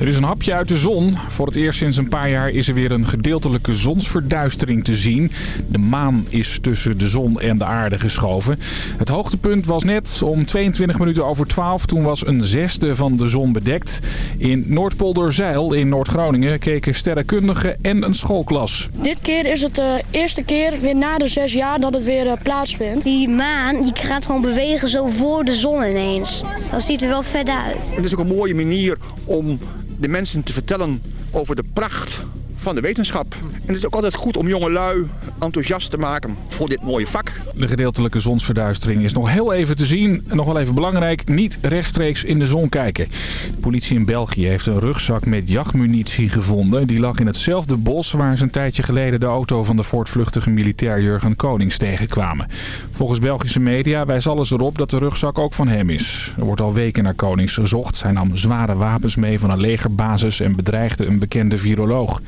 Er is een hapje uit de zon. Voor het eerst sinds een paar jaar is er weer een gedeeltelijke zonsverduistering te zien. De maan is tussen de zon en de aarde geschoven. Het hoogtepunt was net om 22 minuten over 12. Toen was een zesde van de zon bedekt. In Noordpolderzeil in Noord-Groningen keken sterrenkundigen en een schoolklas. Dit keer is het de eerste keer weer na de zes jaar dat het weer uh, plaatsvindt. Die maan die gaat gewoon bewegen zo voor de zon ineens. Dat ziet er wel vet uit. Het is ook een mooie manier om de mensen te vertellen over de pracht van de wetenschap. En het is ook altijd goed om jongelui enthousiast te maken voor dit mooie vak. De gedeeltelijke zonsverduistering is nog heel even te zien. En nog wel even belangrijk, niet rechtstreeks in de zon kijken. De politie in België heeft een rugzak met jachtmunitie gevonden. Die lag in hetzelfde bos waar ze een tijdje geleden de auto van de voortvluchtige militair Jurgen Konings tegenkwamen. Volgens Belgische media wijst alles erop dat de rugzak ook van hem is. Er wordt al weken naar Konings gezocht. Hij nam zware wapens mee van een legerbasis en bedreigde een bekende viroloog.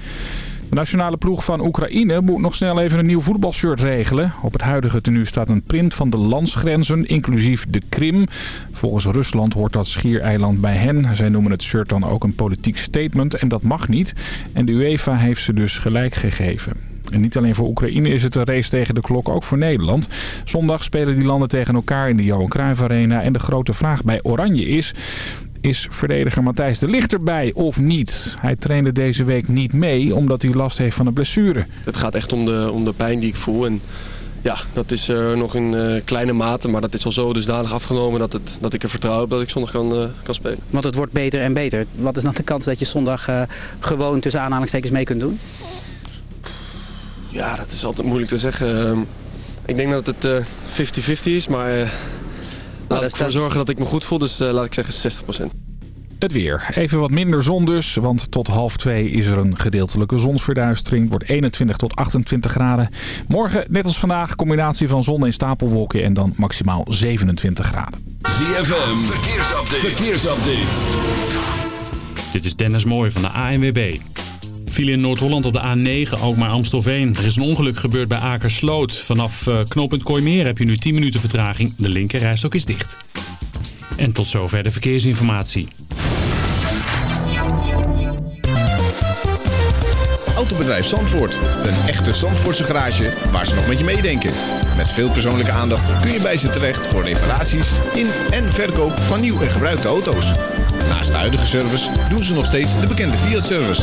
De nationale ploeg van Oekraïne moet nog snel even een nieuw voetbalshirt regelen. Op het huidige tenue staat een print van de landsgrenzen, inclusief de Krim. Volgens Rusland hoort dat schiereiland bij hen. Zij noemen het shirt dan ook een politiek statement en dat mag niet. En de UEFA heeft ze dus gelijk gegeven. En niet alleen voor Oekraïne is het een race tegen de klok, ook voor Nederland. Zondag spelen die landen tegen elkaar in de Johan Cruijff Arena. En de grote vraag bij Oranje is... Is verdediger Matthijs de Ligt erbij of niet? Hij trainde deze week niet mee omdat hij last heeft van een blessure. Het gaat echt om de, om de pijn die ik voel. En ja, dat is uh, nog in uh, kleine mate, maar dat is al zo dusdanig afgenomen dat, het, dat ik er vertrouw heb dat ik zondag kan, uh, kan spelen. Want het wordt beter en beter. Wat is dan de kans dat je zondag gewoon tussen aanhalingstekens mee kunt doen? Ja, dat is altijd moeilijk te zeggen. Ehm, ik denk dat het 50-50 is, maar laat ik ervoor zorgen dat ik me goed voel, dus laat ik zeggen 60%. Het weer. Even wat minder zon dus, want tot half twee is er een gedeeltelijke zonsverduistering. Wordt 21 tot 28 graden. Morgen, net als vandaag, combinatie van zon en stapelwolken en dan maximaal 27 graden. ZFM, verkeersupdate. verkeersupdate. Dit is Dennis Mooij van de ANWB. File in Noord-Holland op de A9, ook maar Amstelveen. Er is een ongeluk gebeurd bij Akersloot. Vanaf uh, knooppunt Kooimeer heb je nu 10 minuten vertraging. De linkerrijstok is dicht. En tot zover de verkeersinformatie. Autobedrijf Zandvoort. Een echte Zandvoortse garage waar ze nog met je meedenken. Met veel persoonlijke aandacht kun je bij ze terecht voor reparaties in en verkoop van nieuw en gebruikte auto's. Naast de huidige service doen ze nog steeds de bekende Fiat-service.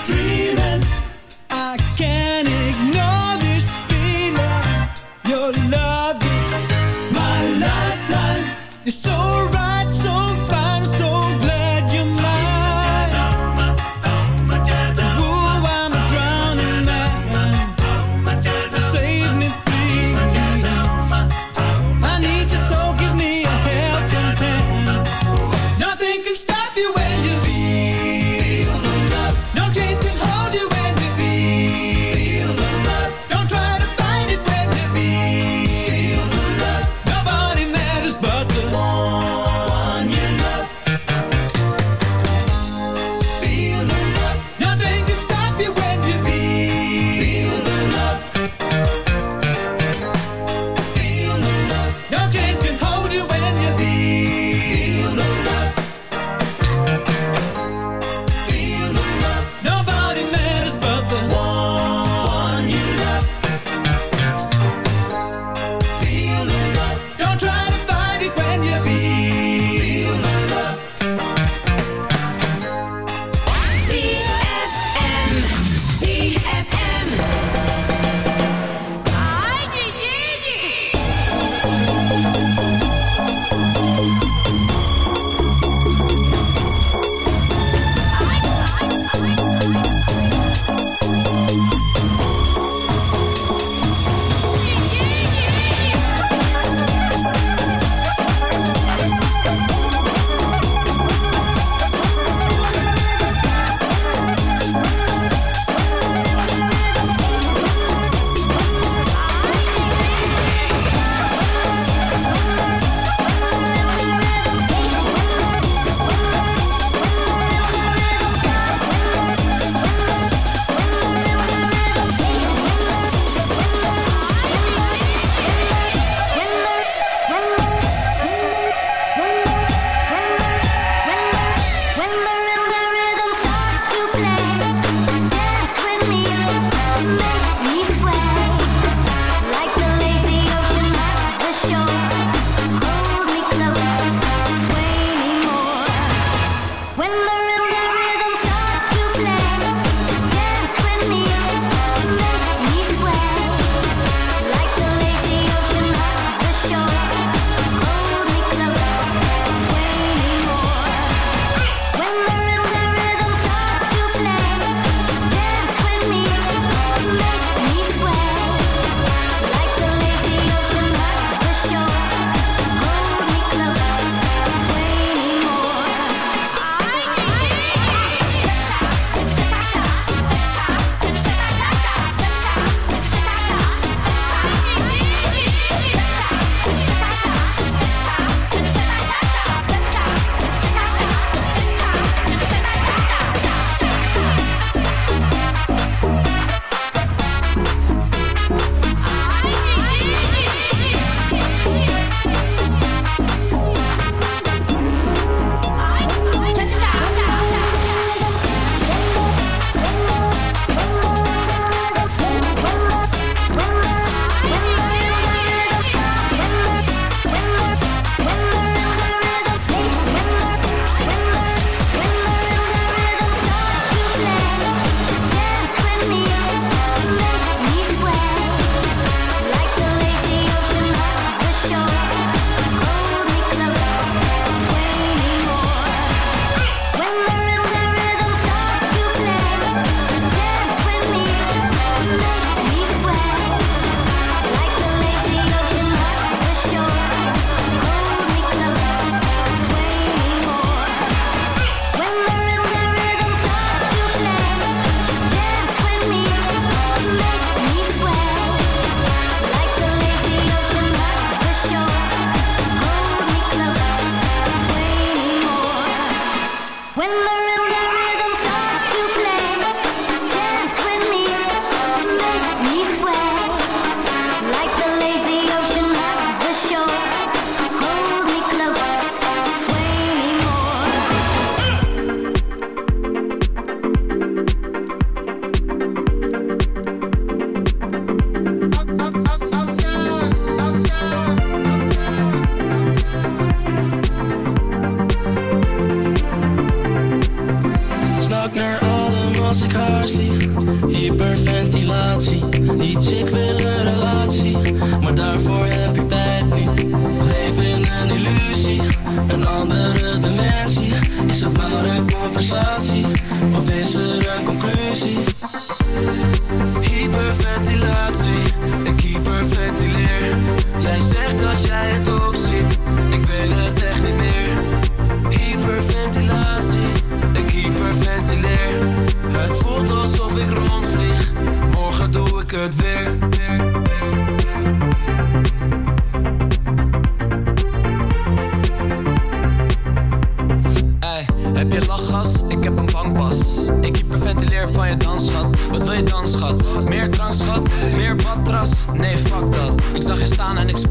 Dream.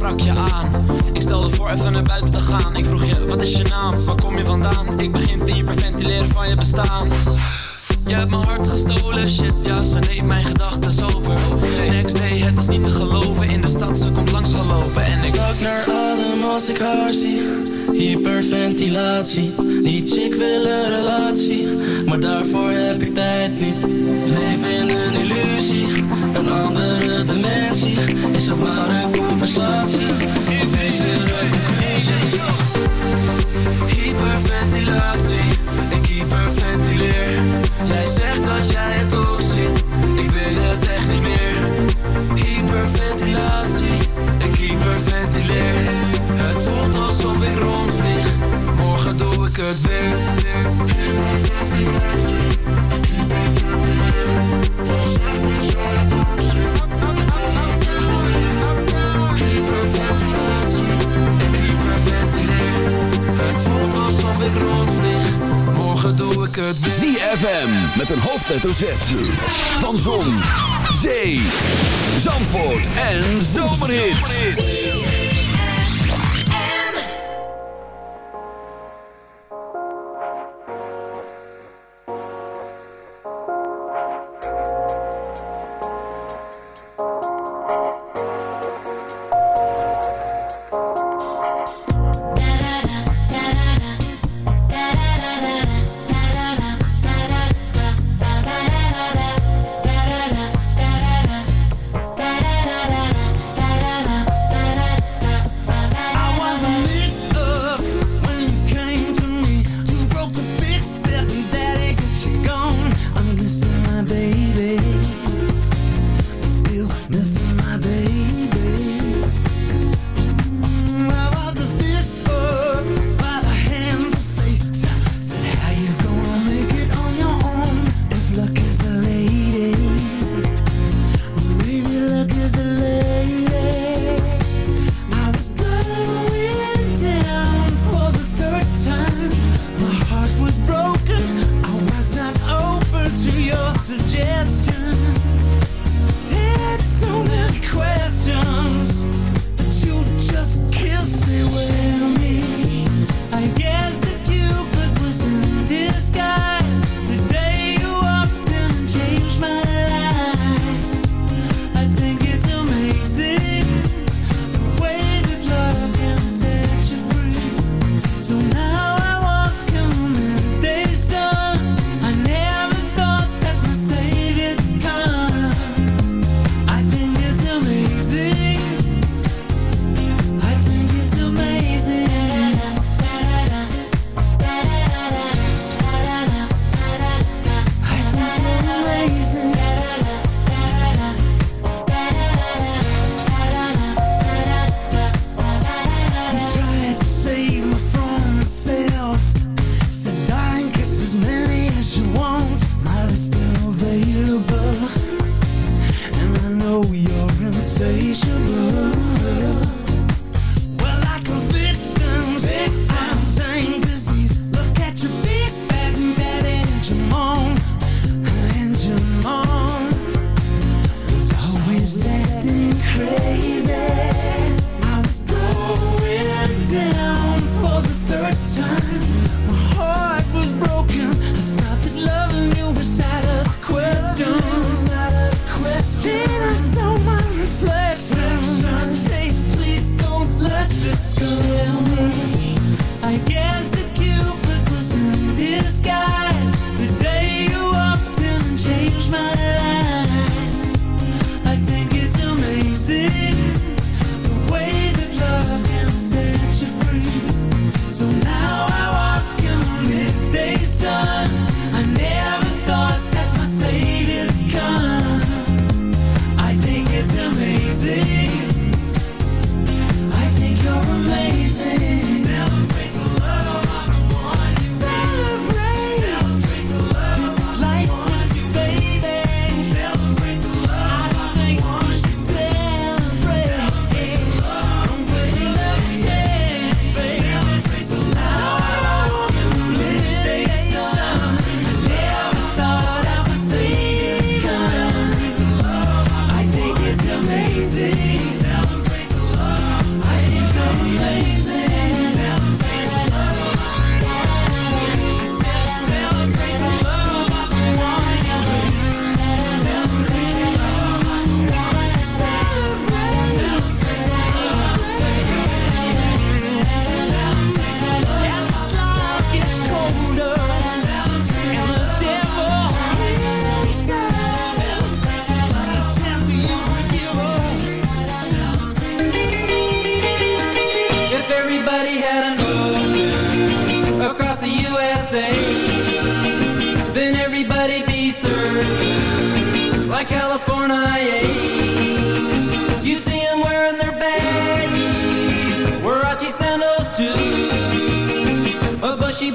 Sprak je aan. Ik stelde voor even naar buiten te gaan. Ik vroeg je, wat is je naam? Waar kom je vandaan? Ik begin te hyperventileren van je bestaan. Je hebt mijn hart gestolen, shit ja, ze neemt mijn gedachten over Next day, het is niet te geloven, in de stad ze komt langs gelopen En ik stak naar adem als ik haar zie Hyperventilatie, die chick wil een relatie Maar daarvoor heb ik tijd niet Leef in een illusie, een andere dimensie Is het maar er? Hyperventilatie, ik hyperventileer Jij zegt dat jij het ook ziet, het ZFM met een hoofdletter Z. Van Zon, Zee, Zandvoort en Zomerhits.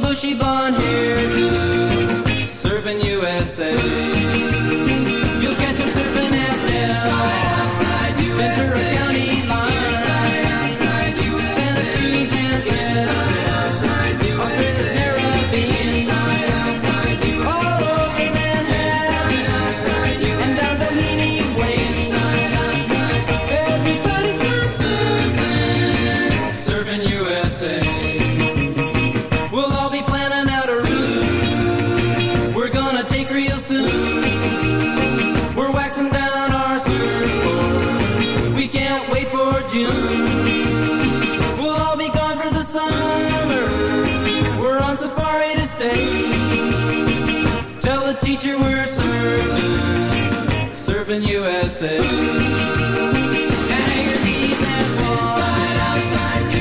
bushy blonde hairdo, serving USA.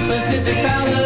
Pacific Palace.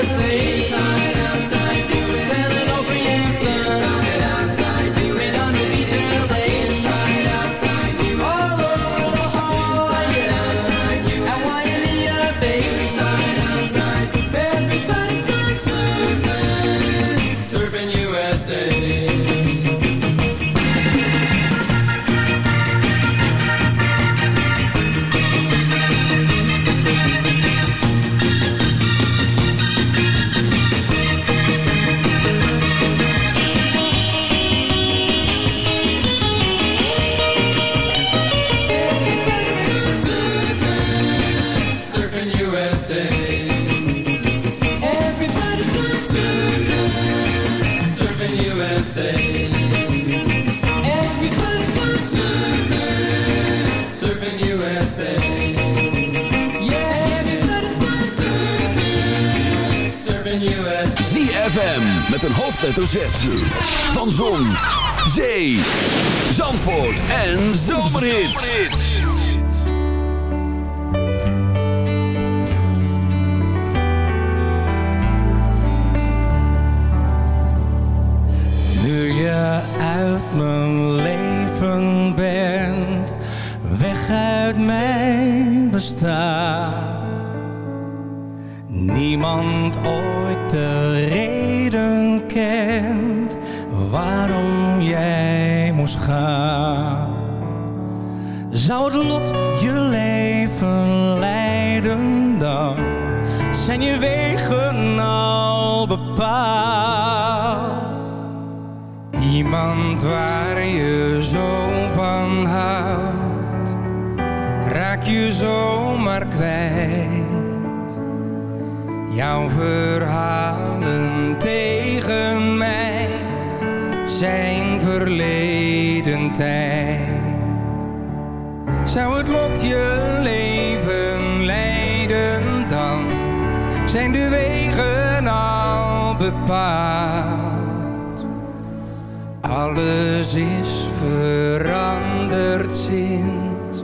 en zomerhits. veranderd sinds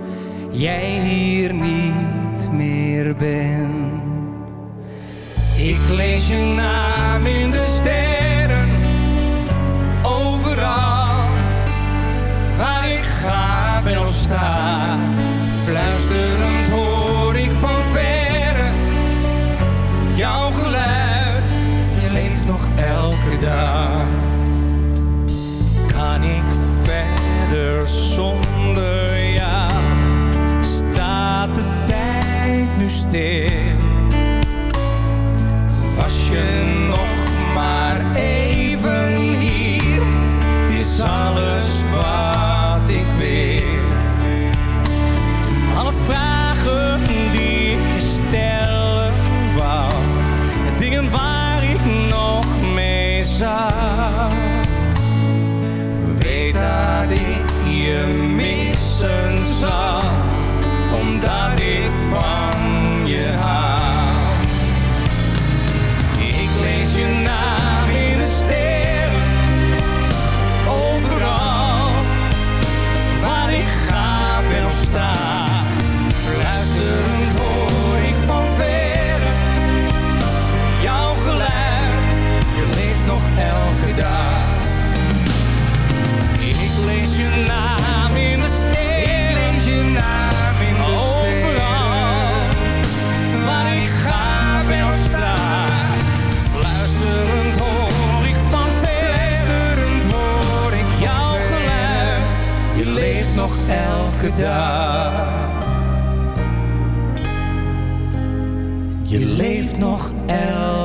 jij hier niet meer bent. Ik lees je naam in de sterren, overal waar ik ga ben of sta. sentir. Je leeft nog elke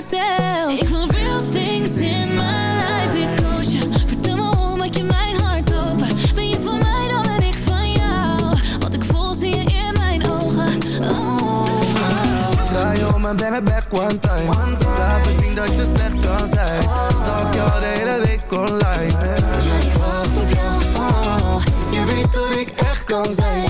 Vertelt. Ik wil real things in my life. Ik koos je. Vertel me hoe maak je mijn hart open. Ben je van mij, dan ben ik van jou. Wat ik voel zie je in mijn ogen. Oh, oh. Draai om en breng het back one time. Laat me zien dat je slecht kan zijn. Stalk jou de hele week online. Ja, ik wacht op jou. Oh, je weet dat ik echt kan zijn.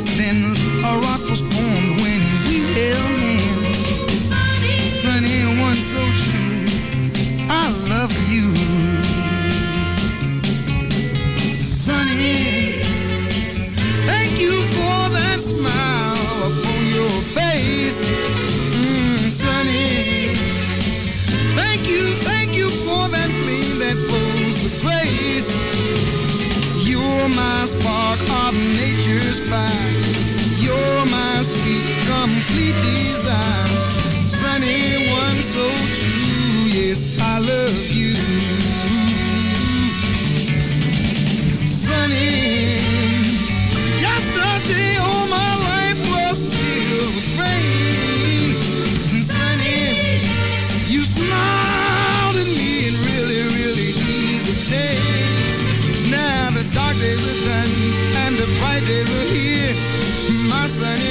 Then a rock was formed when we held hands. Sunny, one so true. is fine.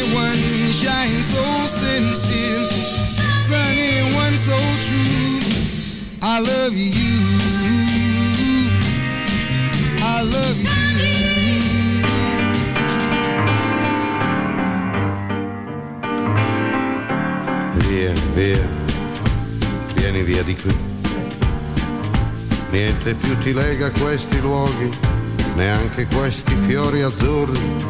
sunny so sincere, sunny one so true. I you. I you. Via, via, vieni via di qui. Niente più ti lega questi luoghi, neanche questi fiori azzurri